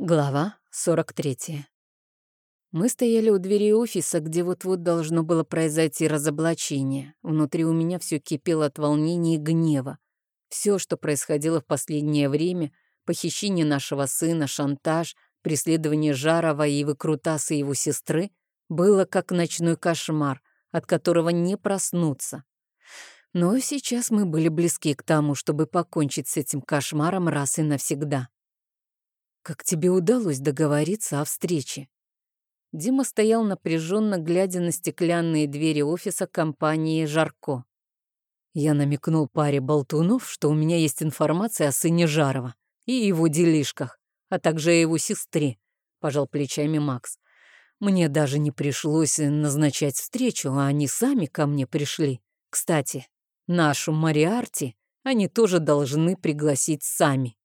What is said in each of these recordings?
Глава 43. Мы стояли у двери офиса, где вот-вот должно было произойти разоблачение. Внутри у меня все кипело от волнения и гнева. Все, что происходило в последнее время, похищение нашего сына, шантаж, преследование Жарова и выкрутасы его сестры, было как ночной кошмар, от которого не проснуться. Но сейчас мы были близки к тому, чтобы покончить с этим кошмаром раз и навсегда. «Как тебе удалось договориться о встрече?» Дима стоял напряженно, глядя на стеклянные двери офиса компании «Жарко». Я намекнул паре болтунов, что у меня есть информация о сыне Жарова и его делишках, а также о его сестре, пожал плечами Макс. Мне даже не пришлось назначать встречу, а они сами ко мне пришли. Кстати, нашу Мариарти они тоже должны пригласить сами.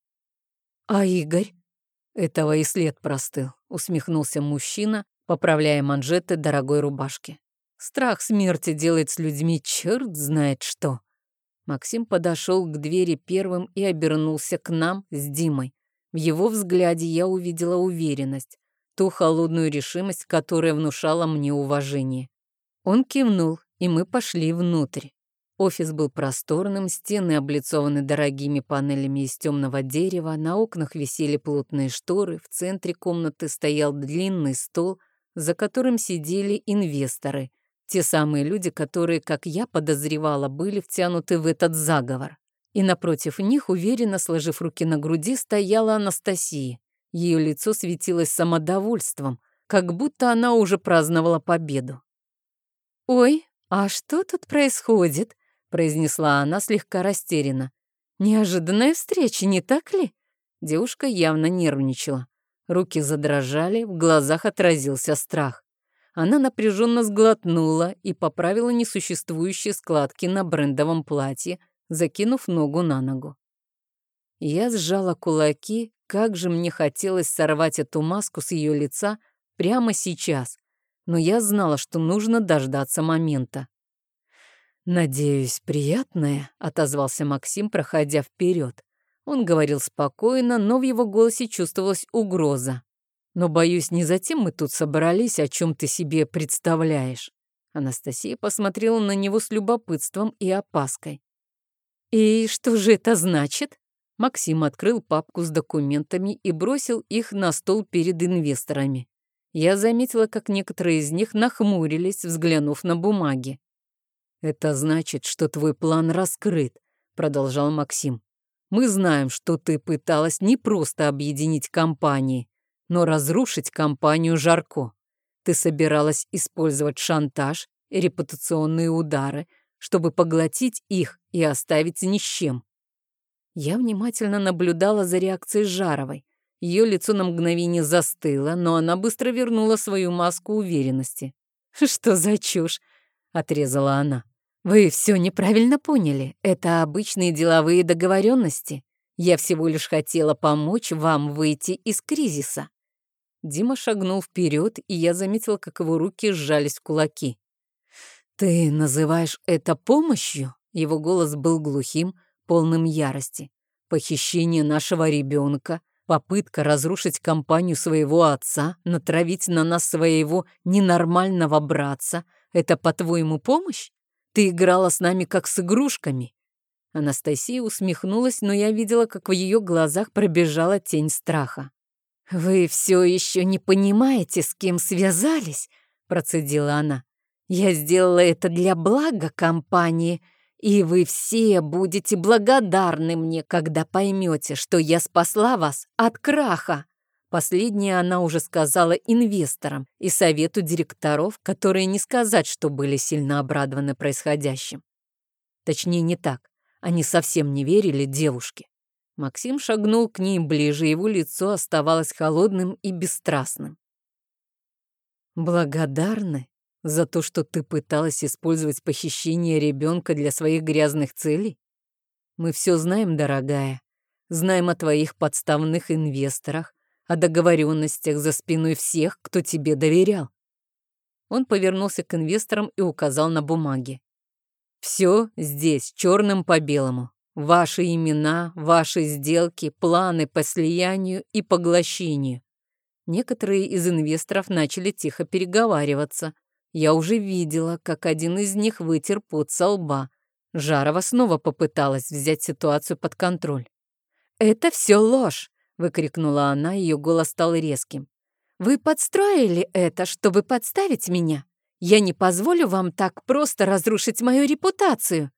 А Игорь? Этого и след простыл, усмехнулся мужчина, поправляя манжеты дорогой рубашки. Страх смерти делает с людьми черт знает что. Максим подошел к двери первым и обернулся к нам с Димой. В его взгляде я увидела уверенность, ту холодную решимость, которая внушала мне уважение. Он кивнул, и мы пошли внутрь. Офис был просторным, стены облицованы дорогими панелями из темного дерева, на окнах висели плотные шторы, в центре комнаты стоял длинный стол, за которым сидели инвесторы, те самые люди, которые, как я подозревала, были втянуты в этот заговор. И напротив них, уверенно сложив руки на груди, стояла Анастасия. Ее лицо светилось самодовольством, как будто она уже праздновала победу. «Ой, а что тут происходит?» Произнесла она слегка растерянно. «Неожиданная встреча, не так ли?» Девушка явно нервничала. Руки задрожали, в глазах отразился страх. Она напряженно сглотнула и поправила несуществующие складки на брендовом платье, закинув ногу на ногу. Я сжала кулаки, как же мне хотелось сорвать эту маску с ее лица прямо сейчас, но я знала, что нужно дождаться момента. «Надеюсь, приятное», — отозвался Максим, проходя вперед. Он говорил спокойно, но в его голосе чувствовалась угроза. «Но, боюсь, не затем мы тут собрались, о чем ты себе представляешь». Анастасия посмотрела на него с любопытством и опаской. «И что же это значит?» Максим открыл папку с документами и бросил их на стол перед инвесторами. Я заметила, как некоторые из них нахмурились, взглянув на бумаги. «Это значит, что твой план раскрыт», — продолжал Максим. «Мы знаем, что ты пыталась не просто объединить компании, но разрушить компанию Жарко. Ты собиралась использовать шантаж и репутационные удары, чтобы поглотить их и оставить ни с чем». Я внимательно наблюдала за реакцией Жаровой. Ее лицо на мгновение застыло, но она быстро вернула свою маску уверенности. «Что за чушь?» — отрезала она. «Вы все неправильно поняли. Это обычные деловые договоренности. Я всего лишь хотела помочь вам выйти из кризиса». Дима шагнул вперед, и я заметила, как его руки сжались в кулаки. «Ты называешь это помощью?» Его голос был глухим, полным ярости. «Похищение нашего ребенка, попытка разрушить компанию своего отца, натравить на нас своего ненормального братца — это, по-твоему, помощь? Ты играла с нами как с игрушками». Анастасия усмехнулась, но я видела, как в ее глазах пробежала тень страха. «Вы все еще не понимаете, с кем связались?» — процедила она. «Я сделала это для блага компании, и вы все будете благодарны мне, когда поймете, что я спасла вас от краха». Последнее она уже сказала инвесторам и совету директоров, которые не сказать, что были сильно обрадованы происходящим. Точнее, не так. Они совсем не верили девушке. Максим шагнул к ней ближе, его лицо оставалось холодным и бесстрастным. «Благодарны за то, что ты пыталась использовать похищение ребенка для своих грязных целей? Мы все знаем, дорогая. Знаем о твоих подставных инвесторах, о договоренностях за спиной всех, кто тебе доверял. Он повернулся к инвесторам и указал на бумаги. Все здесь, черным по белому. ваши имена, ваши сделки, планы по слиянию и поглощению. Некоторые из инвесторов начали тихо переговариваться. Я уже видела, как один из них вытер пот со лба. Жарова снова попыталась взять ситуацию под контроль. «Это все ложь!» — выкрикнула она, ее голос стал резким. «Вы подстроили это, чтобы подставить меня? Я не позволю вам так просто разрушить мою репутацию!»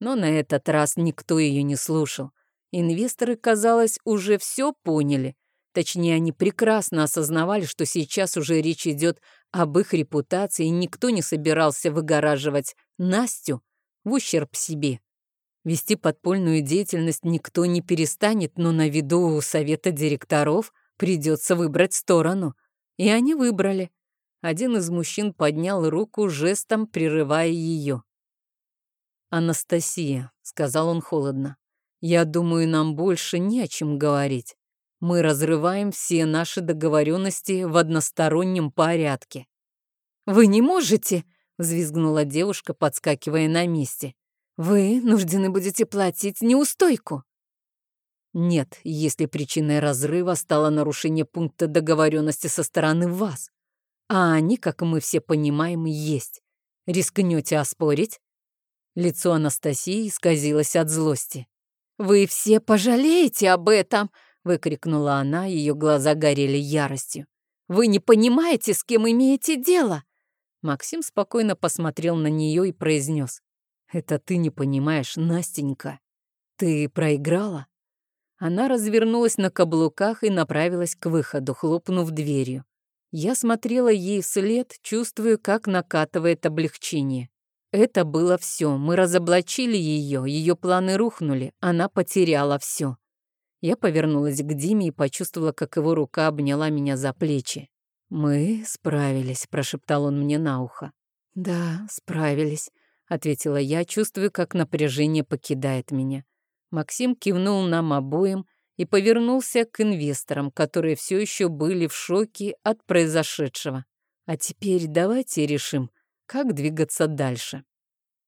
Но на этот раз никто ее не слушал. Инвесторы, казалось, уже все поняли Точнее, они прекрасно осознавали, что сейчас уже речь идет об их репутации, и никто не собирался выгораживать Настю в ущерб себе. Вести подпольную деятельность никто не перестанет, но на виду у совета директоров придется выбрать сторону. И они выбрали. Один из мужчин поднял руку, жестом прерывая ее. «Анастасия», — сказал он холодно, — «я думаю, нам больше не о чем говорить. Мы разрываем все наши договоренности в одностороннем порядке. «Вы не можете!» — взвизгнула девушка, подскакивая на месте. «Вы нуждены будете платить неустойку». Нет, если причиной разрыва стало нарушение пункта договоренности со стороны вас. А они, как мы все понимаем, есть. Рискнете оспорить? Лицо Анастасии исказилось от злости. «Вы все пожалеете об этом!» выкрикнула она, ее глаза горели яростью. «Вы не понимаете, с кем имеете дело!» Максим спокойно посмотрел на нее и произнес. «Это ты не понимаешь, Настенька. Ты проиграла?» Она развернулась на каблуках и направилась к выходу, хлопнув дверью. Я смотрела ей вслед, чувствуя, как накатывает облегчение. Это было все. Мы разоблачили ее, ее планы рухнули, она потеряла все. Я повернулась к Диме и почувствовала, как его рука обняла меня за плечи. «Мы справились», — прошептал он мне на ухо. «Да, справились», — ответила я, чувствуя, как напряжение покидает меня. Максим кивнул нам обоим и повернулся к инвесторам, которые все еще были в шоке от произошедшего. А теперь давайте решим, как двигаться дальше.